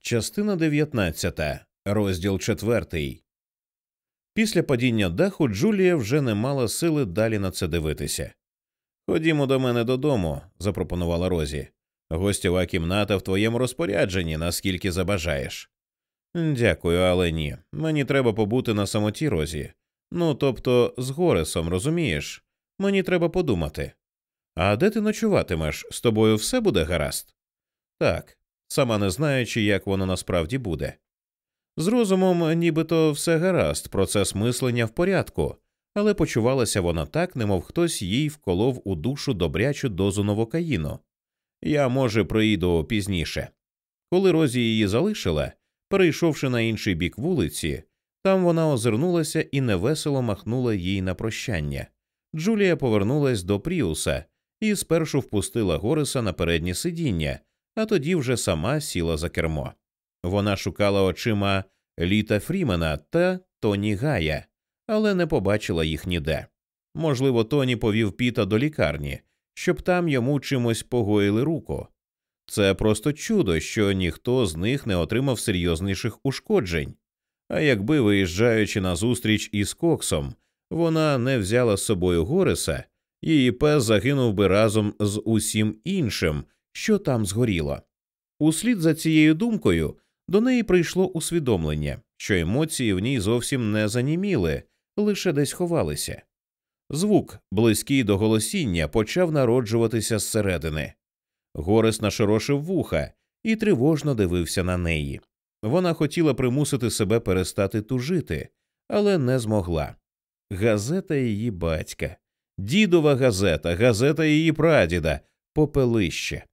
Частина 19. Розділ 4. Після падіння даху Джулія вже не мала сили далі на це дивитися. Ходімо до мене додому, запропонувала Розі. Гостєва кімната в твоєму розпорядженні, наскільки забажаєш. Дякую, але ні. Мені треба побути на самоті Розі. Ну, тобто, з Горесом, розумієш? Мені треба подумати. А де ти ночуватимеш? З тобою все буде гаразд? Так, сама не знаючи, як воно насправді буде. З розумом, нібито все гаразд, процес мислення в порядку, але почувалася вона так, немов хтось їй вколов у душу добрячу дозу новокаїну. Я, може, приїду пізніше. Коли Розі її залишила, перейшовши на інший бік вулиці, там вона озирнулася і невесело махнула їй на прощання. Джулія повернулась до Пріуса і спершу впустила Гориса на переднє сидіння, а тоді вже сама сіла за кермо. Вона шукала очима Літа Фрімена та Тоні Гая, але не побачила їх ніде. Можливо, Тоні повів Піта до лікарні, щоб там йому чимось погоїли руку. Це просто чудо, що ніхто з них не отримав серйозніших ушкоджень. А якби, виїжджаючи на зустріч із Коксом, вона не взяла з собою Гориса, її пес загинув би разом з усім іншим, що там згоріло. Услід за цією думкою до неї прийшло усвідомлення, що емоції в ній зовсім не заніміли, лише десь ховалися. Звук, близький до голосіння, почав народжуватися зсередини. Горес нашорошив вуха і тривожно дивився на неї. Вона хотіла примусити себе перестати тужити, але не змогла. Газета її батька, дідова газета, газета її прадіда, попелище.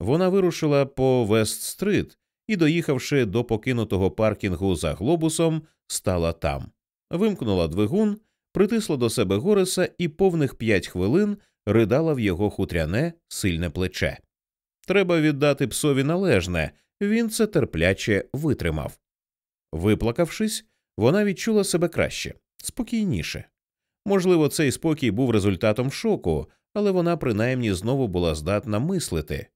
Вона вирушила по Вест-стрит і, доїхавши до покинутого паркінгу за глобусом, стала там. Вимкнула двигун, притисла до себе Гореса і повних п'ять хвилин ридала в його хутряне сильне плече. Треба віддати псові належне, він це терпляче витримав. Виплакавшись, вона відчула себе краще, спокійніше. Можливо, цей спокій був результатом шоку, але вона принаймні знову була здатна мислити.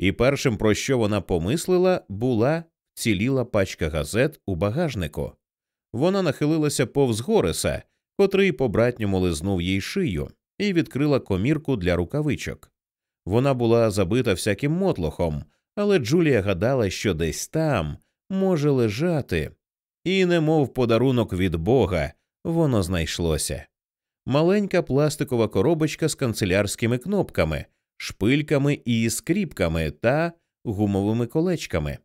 І першим, про що вона помислила, була ціліла пачка газет у багажнику. Вона нахилилася повз Гореса, котрий по братньому лизнув їй шию, і відкрила комірку для рукавичок. Вона була забита всяким мотлохом, але Джулія гадала, що десь там може лежати, і, немов подарунок від Бога, воно знайшлося. Маленька пластикова коробочка з канцелярськими кнопками, шпильками і скріпками та гумовими колечками.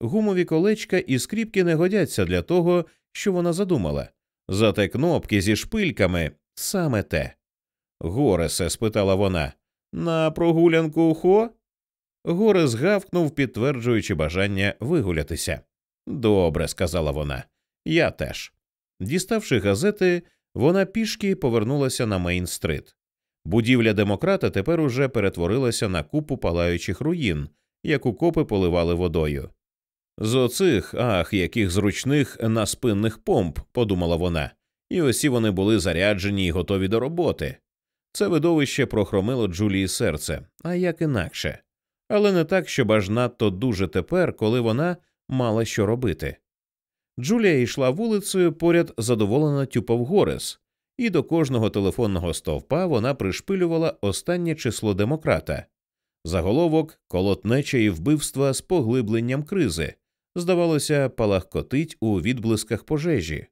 Гумові колечка і скріпки не годяться для того, що вона задумала. Зате кнопки зі шпильками саме те. Горесе, спитала вона, на прогулянку хо? Горес гавкнув, підтверджуючи бажання вигулятися. Добре, сказала вона, я теж. Діставши газети, вона пішки повернулася на Мейн-стрит. Будівля демократа тепер уже перетворилася на купу палаючих руїн, яку копи поливали водою. З оцих, ах, яких зручних наспинних помп, подумала вона, і усі вони були заряджені і готові до роботи. Це видовище прохромило Джулії серце, а як інакше, але не так, щоб аж надто дуже тепер, коли вона мала що робити. Джулія йшла вулицею, поряд задоволено тюпав Горес, і до кожного телефонного стовпа вона пришпилювала останнє число демократа. Заголовок колотнеча і вбивства з поглибленням кризи, здавалося, палахкотить у відблисках пожежі.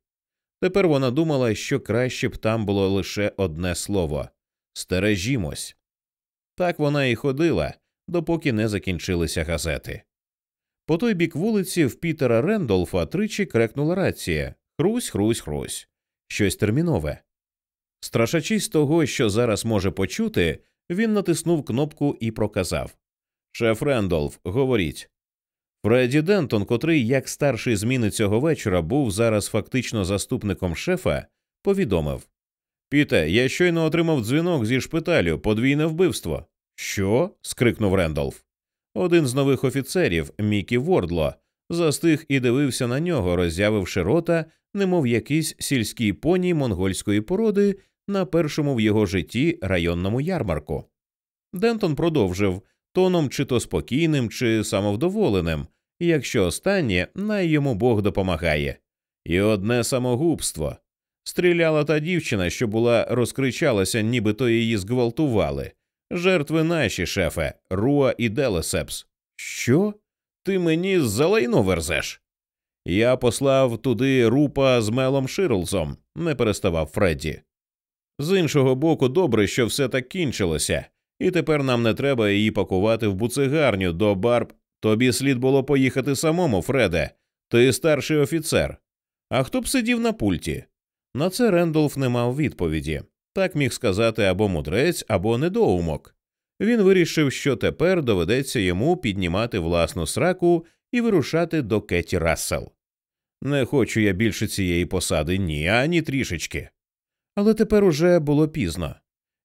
Тепер вона думала, що краще б там було лише одне слово стережімось. Так вона і ходила, допоки не закінчилися газети. По той бік вулиці в Пітера Рендолфа тричі крекнула рація Хрусь, хрусь, хрусь. Щось термінове. Страшачись того, що зараз може почути, він натиснув кнопку і проказав Шеф Рендолф, говоріть. Фредді Дентон, котрий, як старший зміни цього вечора, був зараз фактично заступником шефа, повідомив Піте, я щойно отримав дзвінок зі шпиталю, подвійне вбивство. Що? скрикнув Рендолф. Один з нових офіцерів, Мікі Вордло, застиг і дивився на нього, роззявивши рота, немов якийсь сільський поні монгольської породи на першому в його житті районному ярмарку. Дентон продовжив тоном чи то спокійним, чи самовдоволеним, якщо останнє най йому Бог допомагає. І одне самогубство. Стріляла та дівчина, що була розкричалася, нібито її зґвалтували. Жертви наші, шефе, Руа і Делесепс. Що? Ти мені за лайно верзеш? Я послав туди Рупа з Мелом Ширлзом, не переставав Фредді. З іншого боку, добре, що все так кінчилося, і тепер нам не треба її пакувати в буцегарню до барб. Тобі слід було поїхати самому, Фреде. Ти старший офіцер. А хто б сидів на пульті? На це Рендолф не мав відповіді. Так міг сказати або мудрець, або недоумок. Він вирішив, що тепер доведеться йому піднімати власну сраку і вирушати до Кеті Рассел. Не хочу я більше цієї посади, ні, ані трішечки. Але тепер уже було пізно.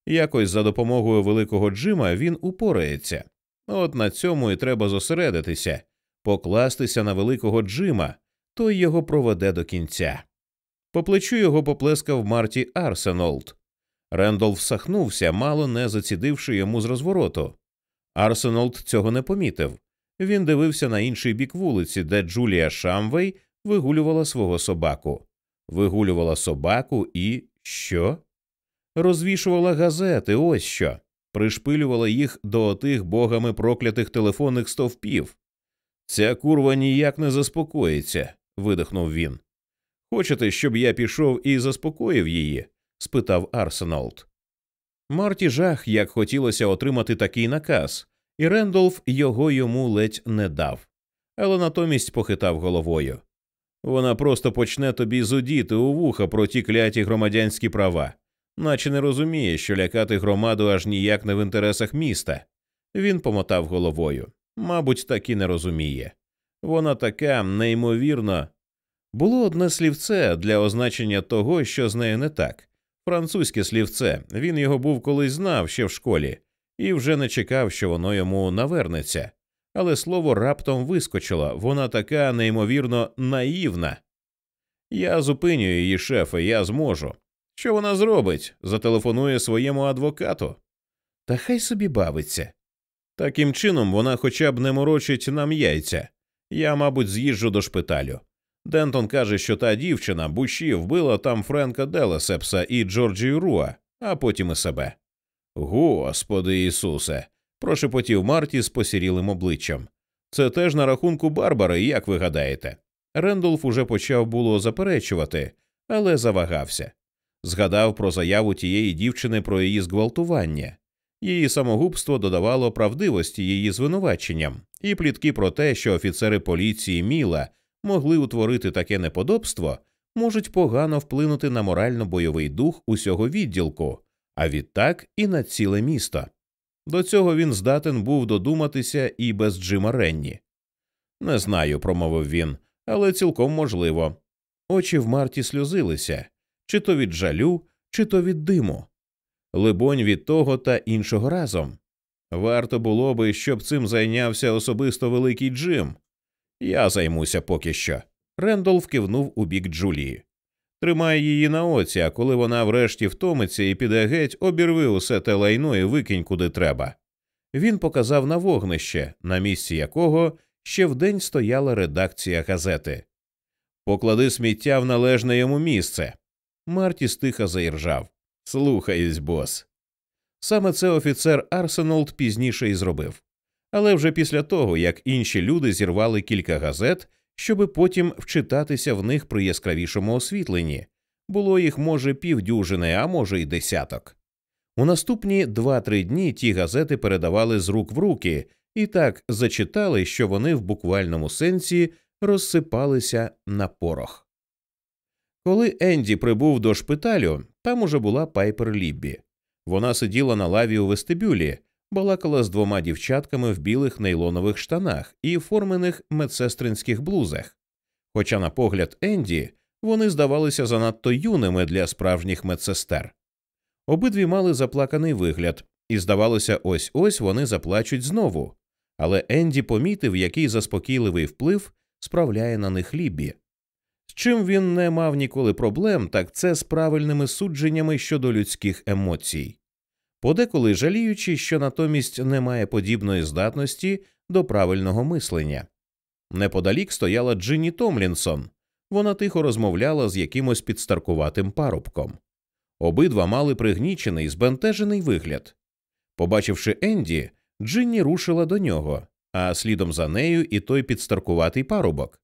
Якось за допомогою великого Джима він упорається. От на цьому і треба зосередитися, покластися на великого Джима, той його проведе до кінця. По плечу його поплескав Марті Арсенолд. Рендолф сахнувся, мало не зацідивши йому з розвороту. Арсенолд цього не помітив. Він дивився на інший бік вулиці, де Джулія Шамвей вигулювала свого собаку. Вигулювала собаку і що? Розвішувала газети, ось що, пришпилювала їх до отих богами проклятих телефонних стовпів. Ця курва ніяк не заспокоїться, видихнув він. Хочете, щоб я пішов і заспокоїв її? спитав Арсеналд. Марті жах, як хотілося отримати такий наказ, і Рендолф його йому ледь не дав, але натомість похитав головою. Вона просто почне тобі зудіти у вуха про ті кляті громадянські права, наче не розуміє, що лякати громаду аж ніяк не в інтересах міста. Він помотав головою. Мабуть, так і не розуміє. Вона така неймовірно. Було одне слівце для означення того, що з нею не так. Французьке слівце. Він його був колись знав ще в школі, і вже не чекав, що воно йому навернеться але слово раптом вискочило вона така неймовірно наївна. Я зупиню її, шефе, я зможу. Що вона зробить? Зателефонує своєму адвокату. Та хай собі бавиться. Таким чином вона хоча б не морочить нам яйця. Я, мабуть, з'їжджу до шпиталю. Дентон каже, що та дівчина Буші вбила там Френка Делесепса і Джорджію Руа, а потім і себе. Господи Ісусе, прошепотів Марті з посірілим обличчям. Це теж на рахунку Барбари, як ви гадаєте. Рендолф уже почав було заперечувати, але завагався. Згадав про заяву тієї дівчини про її зґвалтування. Її самогубство додавало правдивості її звинуваченням, і плітки про те, що офіцери поліції Міла могли утворити таке неподобство, можуть погано вплинути на морально бойовий дух усього відділку, а відтак і на ціле місто. До цього він здатен був додуматися і без Джима Ренні. Не знаю, промовив він, але цілком можливо. Очі в Марті сльозилися чи то від жалю, чи то від диму. Либонь, від того та іншого разом. Варто було би, щоб цим зайнявся особисто великий Джим. Я займуся поки що. Рендолф кивнув у бік Джулії. Тримай її на оці, а коли вона врешті втомиться і піде геть, обірви усе те лайно і викинь куди треба. Він показав на вогнище, на місці якого ще вдень стояла редакція газети. Поклади сміття в належне йому місце. Марті стиха заіржав. Слухаюсь, бос. Саме це офіцер Арсенолд пізніше і зробив. Але вже після того, як інші люди зірвали кілька газет щоби потім вчитатися в них при яскравішому освітленні. Було їх, може, півдюжини, а може, й десяток. У наступні два-три дні ті газети передавали з рук в руки і так зачитали, що вони в буквальному сенсі розсипалися на порох. Коли Енді прибув до шпиталю, там уже була Пайпер Ліббі. Вона сиділа на лаві у вестибюлі, балакала з двома дівчатками в білих нейлонових штанах і формених медсестринських блузах. Хоча, на погляд Енді, вони здавалися занадто юними для справжніх медсестер. Обидві мали заплаканий вигляд, і, здавалося, ось ось вони заплачуть знову. Але Енді помітив, який заспокійливий вплив справляє на них Лібі. З чим він не мав ніколи проблем, так це з правильними судженнями щодо людських емоцій подеколи жаліючи, що натомість немає подібної здатності до правильного мислення. Неподалік стояла Джинні Томлінсон. Вона тихо розмовляла з якимось підстаркуватим парубком. Обидва мали пригнічений, збентежений вигляд. Побачивши Енді, Джинні рушила до нього, а слідом за нею і той підстаркуватий парубок.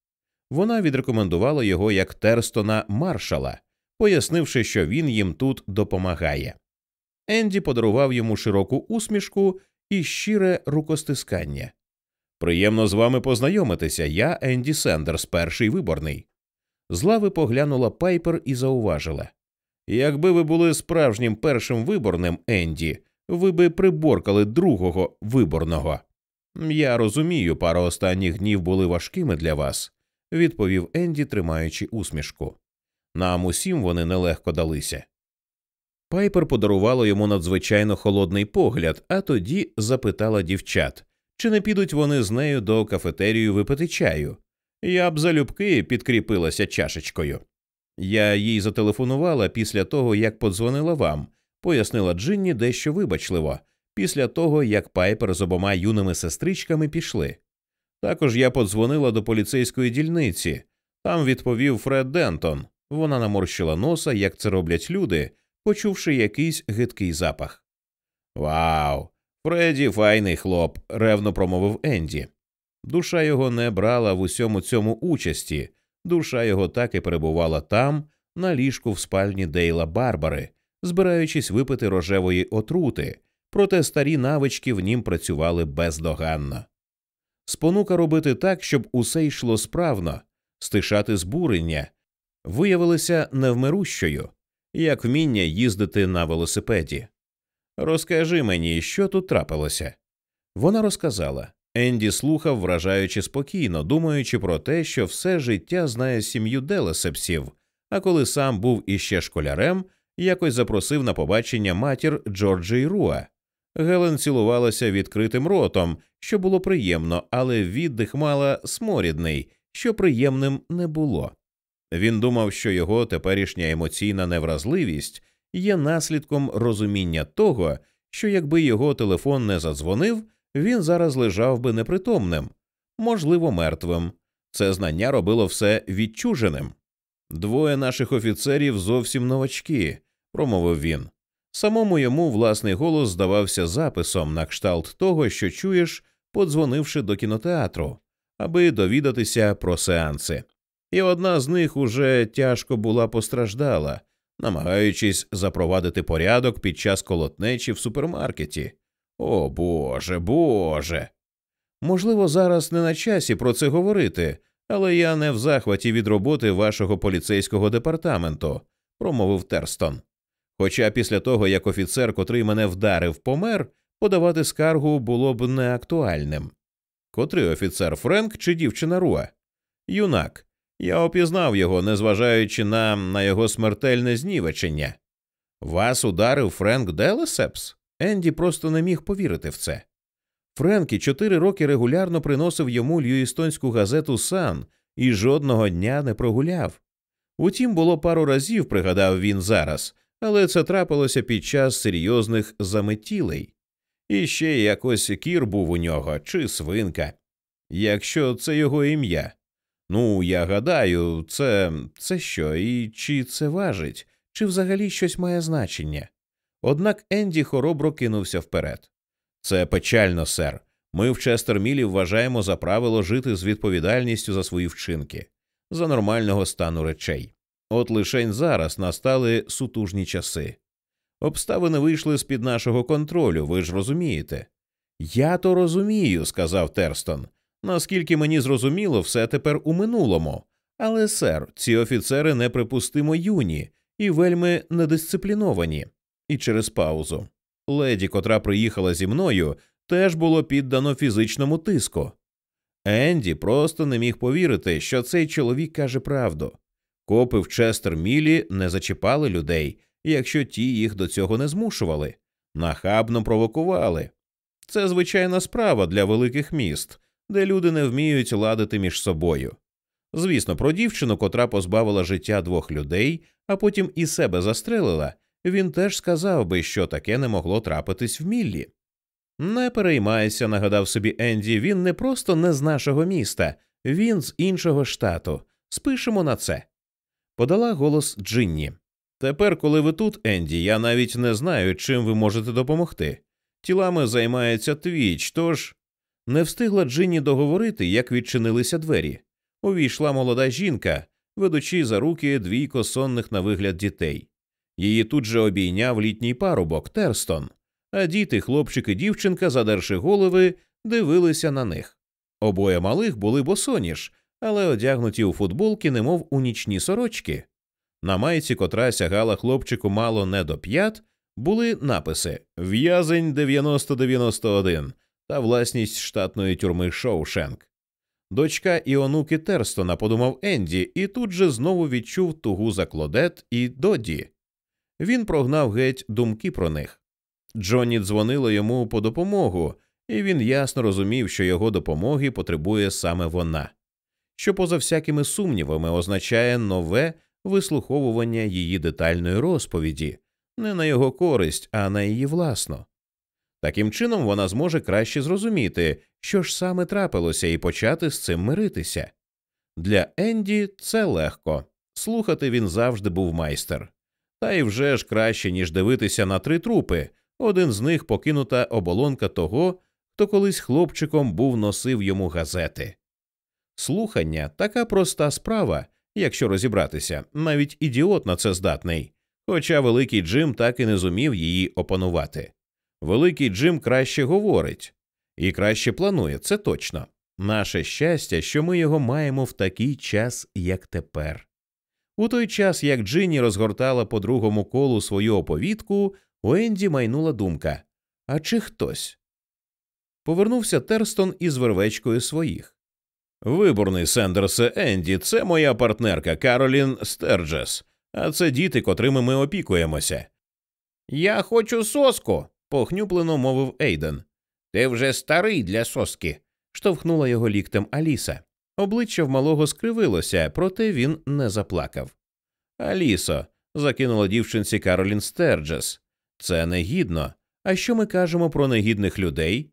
Вона відрекомендувала його як Терстона маршала, пояснивши, що він їм тут допомагає. Енді подарував йому широку усмішку і щире рукостискання. Приємно з вами познайомитися. Я Енді Сендерс, перший виборний. З лави поглянула Пайпер і зауважила Якби ви були справжнім першим виборним Енді, ви би приборкали другого виборного. Я розумію, пара останніх днів були важкими для вас, відповів Енді, тримаючи усмішку. Нам усім вони нелегко далися. Пайпер подарувала йому надзвичайно холодний погляд, а тоді запитала дівчат, чи не підуть вони з нею до кафетерію випити чаю. Я б залюбки підкріпилася чашечкою. Я їй зателефонувала після того, як подзвонила вам, пояснила Джинні дещо вибачливо, після того як Пайпер з обома юними сестричками пішли. Також я подзвонила до поліцейської дільниці. Там відповів Фред Дентон. Вона наморщила носа, як це роблять люди, почувши якийсь гидкий запах. Вау! Фредді файний хлоп, ревно промовив Енді. Душа його не брала в усьому цьому участі, душа його так і перебувала там, на ліжку в спальні Дейла Барбари, збираючись випити рожевої отрути, проте старі навички в нім працювали бездоганно. Спонука робити так, щоб усе йшло справно, стишати збурення, виявилася невмирущою, як вміння їздити на велосипеді. Розкажи мені, що тут трапилося. Вона розказала. Енді слухав, вражаючи спокійно, думаючи про те, що все життя знає сім'ю Делесепсів, а коли сам був іще школярем, якось запросив на побачення матір Джорджі Руа. Гелен цілувалася відкритим ротом, що було приємно, але віддих мала сморідний, що приємним не було. Він думав, що його теперішня емоційна невразливість є наслідком розуміння того, що якби його телефон не задзвонив, він зараз лежав би непритомним, можливо, мертвим. Це знання робило все відчуженим. Двоє наших офіцерів зовсім новачки, промовив він. Самому йому власний голос здавався записом на кшталт того, що чуєш, подзвонивши до кінотеатру, аби довідатися про сеанси. І одна з них уже тяжко була постраждала, намагаючись запровадити порядок під час колотнечі в супермаркеті. О Боже, Боже. Можливо, зараз не на часі про це говорити, але я не в захваті від роботи вашого поліцейського департаменту, промовив Терстон. Хоча після того, як офіцер, котрий мене вдарив, помер, подавати скаргу було б неактуальним. Котрий офіцер Френк чи дівчина Руа? Юнак. Я опізнав його, незважаючи на, на його смертельне знівечення. Вас ударив Френк Делесепс? Енді просто не міг повірити в це. Френкі чотири роки регулярно приносив йому льюістонську газету Сан і жодного дня не прогуляв. Утім, було пару разів, пригадав він зараз, але це трапилося під час серйозних заметілей. І ще якось кір був у нього чи свинка. Якщо це його ім'я. Ну, я гадаю, це це що, і чи це важить, чи взагалі щось має значення. Однак Енді хоробро кинувся вперед. Це печально, сер. Ми в Честермілі вважаємо за правило жити з відповідальністю за свої вчинки, за нормального стану речей. От лишень зараз настали сутужні часи. Обставини вийшли з під нашого контролю, ви ж розумієте. Я то розумію, сказав Терстон. Наскільки мені зрозуміло, все тепер у минулому. Але, сер, ці офіцери неприпустимо юні і вельми недисципліновані. І через паузу. Леді, котра приїхала зі мною, теж було піддано фізичному тиску. Енді просто не міг повірити, що цей чоловік каже правду. Копи в Честер Мілі не зачіпали людей, якщо ті їх до цього не змушували, нахабно провокували. Це звичайна справа для великих міст, де люди не вміють ладити між собою. Звісно, про дівчину, котра позбавила життя двох людей, а потім і себе застрелила, він теж сказав би, що таке не могло трапитись в Міллі. Не переймайся, нагадав собі Енді, він не просто не з нашого міста, Він з іншого штату. Спишемо на це. Подала голос Джинні. Тепер, коли ви тут, Енді, я навіть не знаю, чим ви можете допомогти. Тілами займається твіч, тож. Не встигла Джинні договорити, як відчинилися двері. Увійшла молода жінка, ведучи за руки двійко сонних на вигляд дітей. Її тут же обійняв літній парубок Терстон, а діти, хлопчик і дівчинка, задерши голови, дивилися на них. Обоє малих були босоніж, але одягнуті у футболки, немов у нічні сорочки. На майці, котра сягала хлопчику мало не до п'ят, були написи В'язень 9091 та власність штатної тюрми Шоушенк. Дочка і онуки Терстона, подумав Енді, і тут же знову відчув тугу за Клодет і Доді. Він прогнав геть думки про них. Джонні дзвонило йому по допомогу, і він ясно розумів, що його допомоги потребує саме вона, що, поза всякими сумнівами, означає нове вислуховування її детальної розповіді, не на його користь, а на її власну. Таким чином вона зможе краще зрозуміти, що ж саме трапилося, і почати з цим миритися. Для Енді це легко слухати він завжди був майстер. Та й вже ж краще, ніж дивитися на три трупи. Один з них покинута оболонка того, хто колись хлопчиком був носив йому газети. Слухання така проста справа, якщо розібратися, навіть ідіот на це здатний, хоча великий Джим так і не зумів її опанувати. Великий Джим краще говорить і краще планує, це точно. Наше щастя, що ми його маємо в такий час, як тепер. У той час, як Джинні розгортала по другому колу свою оповідку, у Енді майнула думка А чи хтось? Повернувся Терстон із вервечкою своїх. Виборний Сендерсе Енді, це моя партнерка Каролін Стерджес, а це діти, котрими ми опікуємося. Я хочу соску, похнюплено мовив Ейден. Ти вже старий для соски, штовхнула його ліктем Аліса. Обличчя в малого скривилося, проте він не заплакав. Алісо, закинула дівчинці Каролін Стерджес. Це негідно. А що ми кажемо про негідних людей?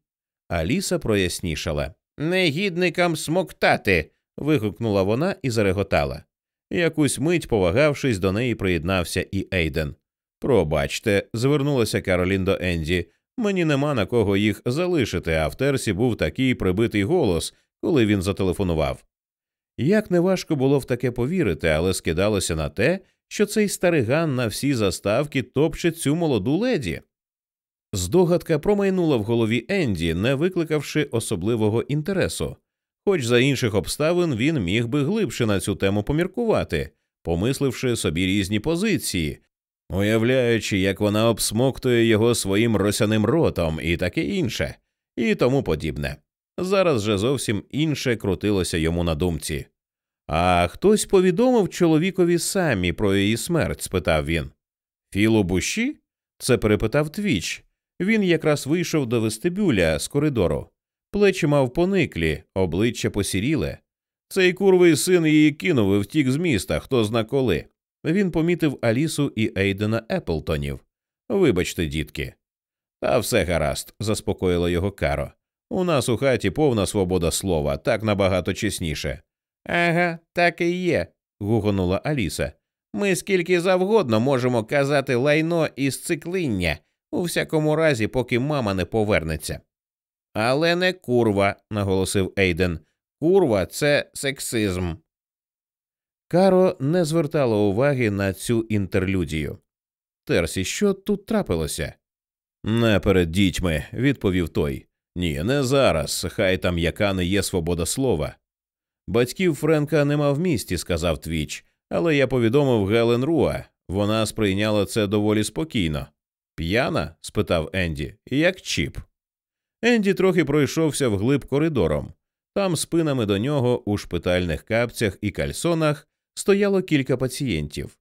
Аліса прояснішала. Негідникам смоктати. вигукнула вона і зареготала. Якусь мить, повагавшись, до неї приєднався і Ейден. Пробачте, звернулася Каролін до Енді. Мені нема на кого їх залишити, а в терсі був такий прибитий голос, коли він зателефонував. Як неважко було в таке повірити, але скидалося на те, що цей стариган на всі заставки топче цю молоду леді. Здогадка промайнула в голові Енді, не викликавши особливого інтересу, хоч за інших обставин він міг би глибше на цю тему поміркувати, помисливши собі різні позиції, уявляючи, як вона обсмоктує його своїм росяним ротом і таке інше, і тому подібне. Зараз же зовсім інше крутилося йому на думці. А хтось повідомив чоловікові самі про її смерть? спитав він. Філу Буші? Це перепитав твіч. Він якраз вийшов до вестибюля з коридору. Плечі мав пониклі, обличчя посіріле. Цей курвий син її кинув і втік з міста, хто зна коли. Він помітив Алісу і Ейдена Еплтонів. Вибачте, дітки. Та все гаразд, заспокоїла його Каро. У нас у хаті повна свобода слова, так набагато чесніше. Ага, так і є. гугонула Аліса. Ми скільки завгодно можемо казати лайно і сциклиння, у всякому разі, поки мама не повернеться. Але не курва, наголосив Ейден. Курва це сексизм. Каро не звертала уваги на цю інтерлюдію. Терсі, що тут трапилося? Не перед дітьми, відповів той. Ні, не зараз. Хай там яка не є свобода слова. Батьків Френка нема в місті, сказав Твіч, але я повідомив Гелен Руа. Вона сприйняла це доволі спокійно. П'яна? спитав Енді, як чіп. Енді трохи пройшовся вглиб коридором. Там спинами до нього у шпитальних капцях і кальсонах стояло кілька пацієнтів.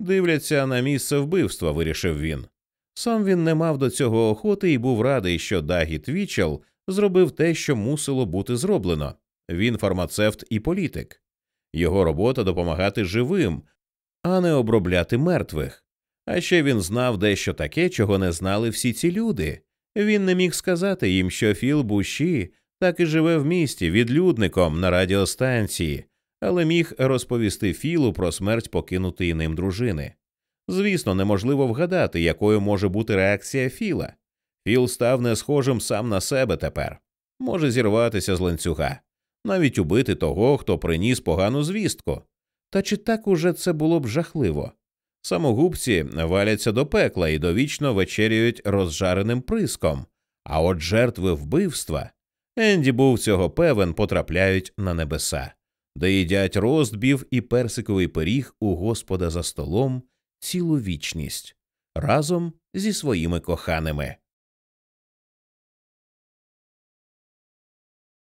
Дивляться на місце вбивства, вирішив він. Сам він не мав до цього охоти і був радий, що Дагі Твічел зробив те, що мусило бути зроблено. Він фармацевт і політик. Його робота допомагати живим, а не обробляти мертвих. А ще він знав дещо таке, чого не знали всі ці люди. Він не міг сказати їм, що Філ Буші так і живе в місті відлюдником на радіостанції, але міг розповісти Філу про смерть покинутої ним дружини. Звісно, неможливо вгадати, якою може бути реакція Філа. Філ став не схожим сам на себе тепер, може зірватися з ланцюга, навіть убити того, хто приніс погану звістку. Та чи так уже це було б жахливо? Самогубці валяться до пекла і довічно вечеряють розжареним приском, а от жертви вбивства Енді був цього певен, потрапляють на небеса, де їдять роздбів і персиковий пиріг у Господа за столом цілу вічність разом зі своїми коханими.